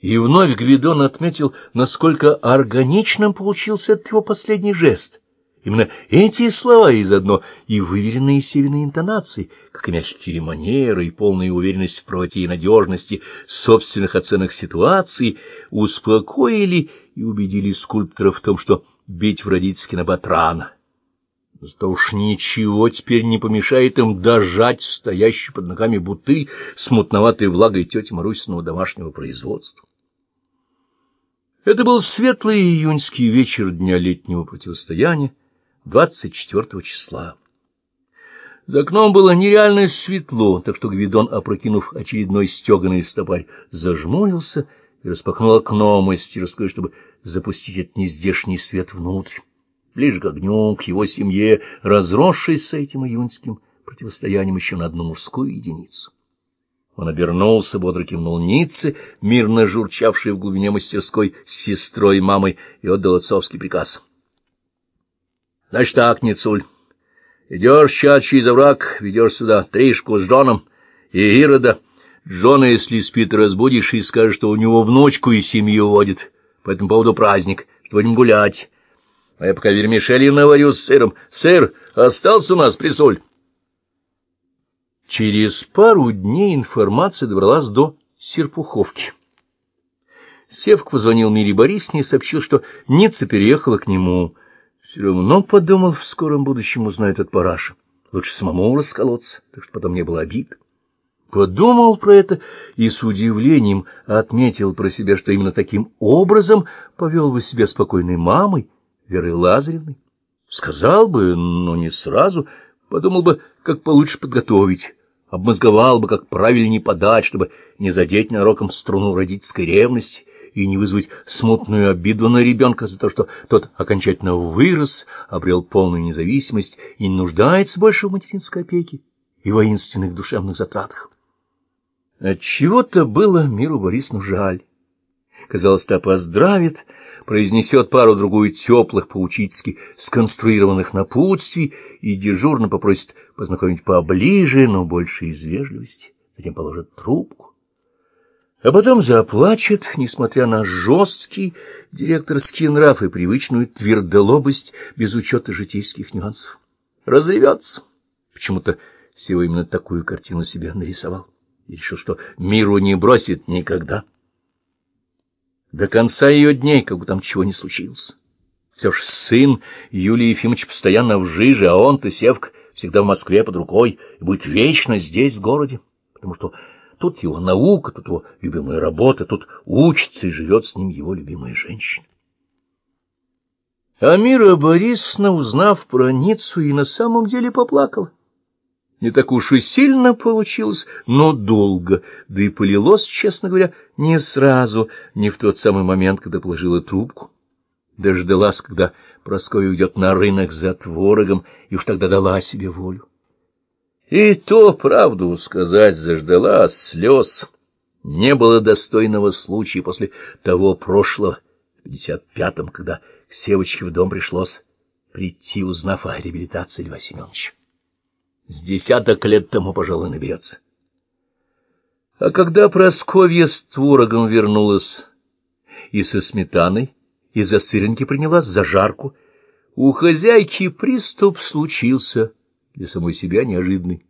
И вновь Гвидон отметил, насколько органичным получился этот его последний жест. Именно эти слова и заодно и выверенные севиные интонации, как и мягкие манеры, и полная уверенность в правоте и надежности собственных оценок ситуации успокоили и убедили скульптора в том, что бить в родительский набат рано. Зато уж ничего теперь не помешает им дожать стоящий под ногами бутыль с мутноватой влагой тети Марусиного домашнего производства. Это был светлый июньский вечер дня летнего противостояния, 24 числа. За окном было нереально светло, так что Гвидон, опрокинув очередной стеганый стопарь, зажмурился и распахнул окно мастерской, чтобы запустить этот нездешний свет внутрь ближе к огню, к его семье, разросшись с этим июньским противостоянием еще на одну мужскую единицу. Он обернулся, бодро кивнул Ницце, мирно журчавшей в глубине мастерской с сестрой и мамой, и отдал отцовский приказ. — Значит так, Ницуль, идешь сейчас через овраг, ведешь сюда Тришку с Джоном и Ирода. Джона, если спит, разбудишь и скажешь, что у него внучку и семью водит. По этому поводу праздник, что будем гулять. А я пока вермишелью наварю с сыром. Сыр остался у нас, присоль. Через пару дней информация добралась до Серпуховки. Севк позвонил Мире Борисовне и сообщил, что Ницца переехала к нему. Все равно, подумал, в скором будущем узнает от параша. Лучше самому расколоться, так что потом не было обид. Подумал про это и с удивлением отметил про себя, что именно таким образом повел бы себя спокойной мамой, Веры Лазаревны? Сказал бы, но не сразу, подумал бы, как получше подготовить, обмозговал бы, как правильнее подать, чтобы не задеть нароком струну родительской ревности и не вызвать смутную обиду на ребенка за то, что тот окончательно вырос, обрел полную независимость и не нуждается больше в материнской опеке и воинственных душевных затратах. Отчего-то было миру Борисовну жаль. Казалось, та поздравит, произнесет пару-другую теплых, поучительски сконструированных напутствий и дежурно попросит познакомить поближе, но больше из вежливости, затем положит трубку. А потом заплачет, несмотря на жесткий директорский нрав и привычную твердолобость без учета житейских нюансов. Разревется. Почему-то всего именно такую картину себе нарисовал. И решил, что миру не бросит никогда. До конца ее дней, как бы там чего не случилось. Все ж сын Юлии Ефимович постоянно в жиже, а он-то, Севка, всегда в Москве под рукой и будет вечно здесь, в городе, потому что тут его наука, тут его любимая работа, тут учится и живет с ним его любимая женщина. Амира Борисовна, узнав про Ниццу, и на самом деле поплакала. Не так уж и сильно получилось, но долго, да и полилось, честно говоря, не сразу, не в тот самый момент, когда положила трубку. Дождалась, когда Прасковья уйдет на рынок за творогом, и уж тогда дала себе волю. И то, правду сказать, заждала слез. Не было достойного случая после того прошлого, в пятьдесят пятом, когда к Севочке в дом пришлось прийти, узнав о реабилитации Льва Семеновича. С десяток лет тому, пожалуй, наберется. А когда Просковья с творогом вернулась и со сметаной, и за сыреньки принялась за жарку, у хозяйки приступ случился для самой себя неожиданный.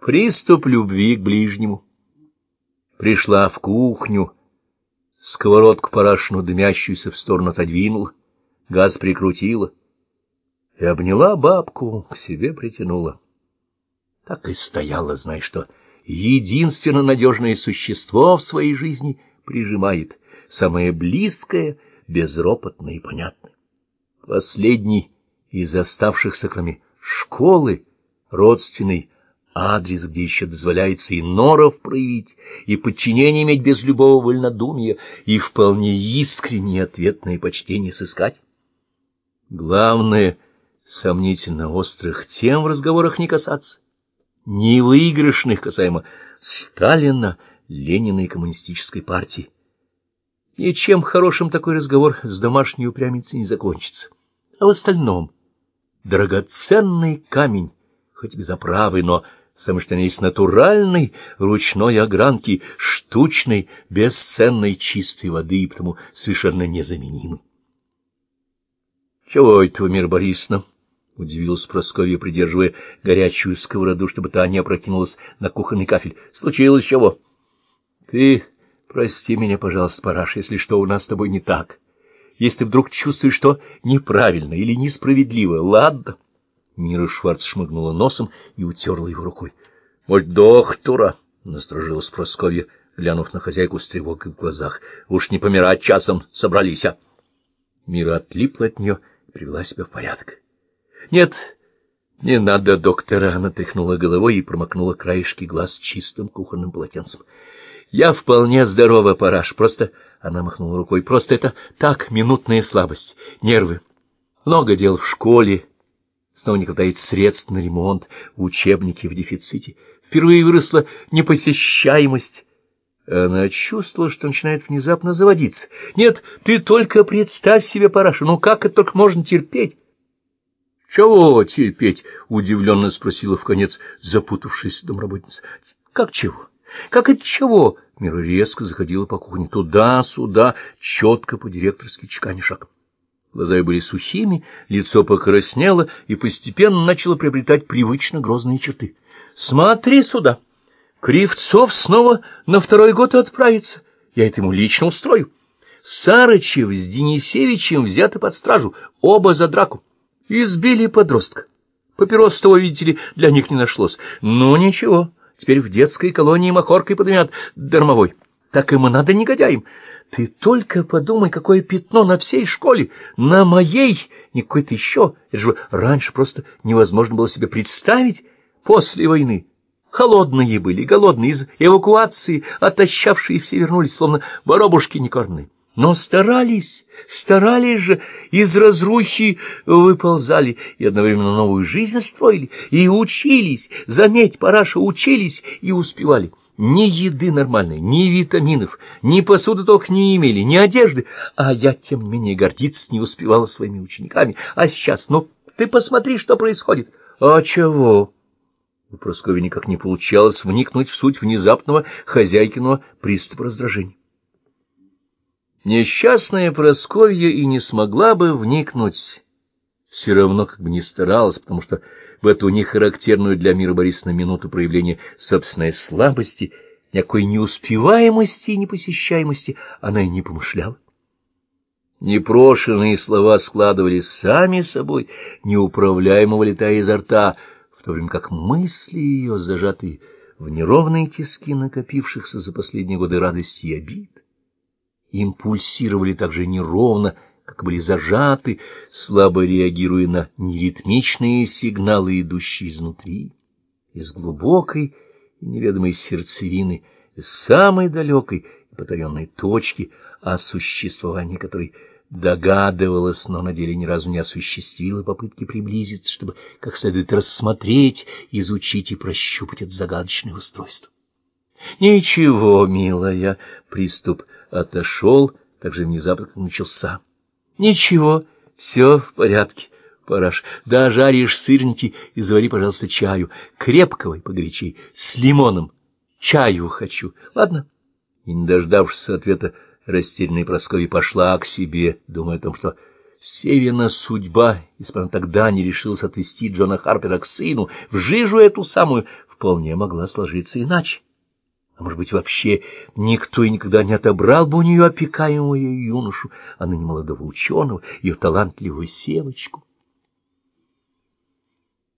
Приступ любви к ближнему. Пришла в кухню, сковородку парашину дымящуюся в сторону отодвинула, газ прикрутила и обняла бабку, к себе притянула. Так и стояла, зная, что единственно надежное существо в своей жизни прижимает, самое близкое, безропотное и понятное. Последний из оставшихся, кроме школы, родственный адрес, где еще дозволяется и норов проявить, и подчинение иметь без любого вольнодумия, и вполне искреннее ответное почтение сыскать. Главное, сомнительно острых тем в разговорах не касаться невыигрышных касаемо Сталина, Ленина и коммунистической партии. Ничем хорошим такой разговор с домашней упрямицей не закончится. А в остальном драгоценный камень, хоть безоправый, но самый что есть натуральной ручной огранки, штучной, бесценной чистой воды и потому совершенно незаменимой. — Чего это вы, Мир Борисовна? — удивилась Прасковья, придерживая горячую сковороду, чтобы та не опрокинулась на кухонный кафель. — Случилось чего? — Ты прости меня, пожалуйста, Параш, если что у нас с тобой не так. Если вдруг чувствуешь, что неправильно или несправедливо, ладно. Мира Шварц шмыгнула носом и утерла его рукой. — Может, доктора? — насторожилась Прасковья, глянув на хозяйку с тревогой в глазах. — Уж не помирать часом собрались, а? Мира отлипла от нее и привела себя в порядок. — Нет, не надо доктора, — она тряхнула головой и промокнула краешки глаз чистым кухонным полотенцем. — Я вполне здорова, Параш, просто... Она махнула рукой. — Просто это так, минутная слабость, нервы. Много дел в школе, снова не хватает средств на ремонт, учебники в дефиците. Впервые выросла непосещаемость. Она чувствовала, что начинает внезапно заводиться. Нет, ты только представь себе, Параша, ну как это только можно терпеть? — Чего терпеть? — удивленно спросила в конец запутавшись домработница. — Как чего? Как от чего? Мира резко заходила по кухне туда-сюда, четко по-директорски чеканя шаг. Глаза были сухими, лицо покраснело и постепенно начало приобретать привычно грозные черты. — Смотри сюда! Кривцов снова на второй год отправится. Я это ему лично устрою. Сарычев с Денисевичем взяты под стражу, оба за драку. Избили подростка. Папирос того, видите ли, для них не нашлось. Ну, ничего, теперь в детской колонии махоркой подымят дармовой. Так им и надо негодяям. Ты только подумай, какое пятно на всей школе, на моей, не какой-то еще. Это же раньше просто невозможно было себе представить после войны. Холодные были, голодные, из эвакуации, отощавшие все вернулись, словно воробушки некормные. Но старались, старались же, из разрухи выползали и одновременно новую жизнь строили, и учились, заметь, параша, учились и успевали. Ни еды нормальной, ни витаминов, ни посуды только не имели, ни одежды, а я, тем не менее, гордиться не успевала своими учениками. А сейчас, ну, ты посмотри, что происходит. А чего? У Прасковьи никак не получалось вникнуть в суть внезапного хозяйкиного приступа раздражения. Несчастная Просковья и не смогла бы вникнуть, все равно как бы не старалась, потому что в эту нехарактерную для мира Борисовна минуту проявления собственной слабости, никакой неуспеваемости и непосещаемости она и не помышляла. Непрошенные слова складывались сами собой, неуправляемо вылетая изо рта, в то время как мысли ее, зажатые в неровные тиски накопившихся за последние годы радости и обид, импульсировали так же неровно, как были зажаты, слабо реагируя на неритмичные сигналы, идущие изнутри, из глубокой и неведомой сердцевины, из самой далекой и потаенной точки, о существовании которой догадывалась, но на деле ни разу не осуществила попытки приблизиться, чтобы как следует рассмотреть, изучить и прощупать это загадочное устройство. «Ничего, милая!» — приступ отошел, так же внезапно, как начался. «Ничего, все в порядке, Параш. Да, жаришь сырники и завари, пожалуйста, чаю. Крепкого и погорячей, с лимоном. Чаю хочу. Ладно?» И, не дождавшись ответа, растерянная Прасковья пошла к себе, думая о том, что Севина судьба, если бы она тогда не решилась отвезти Джона Харпера к сыну, в жижу эту самую, вполне могла сложиться иначе. А может быть, вообще никто и никогда не отобрал бы у нее опекаемого юношу, а молодого ученого, ее талантливую севочку.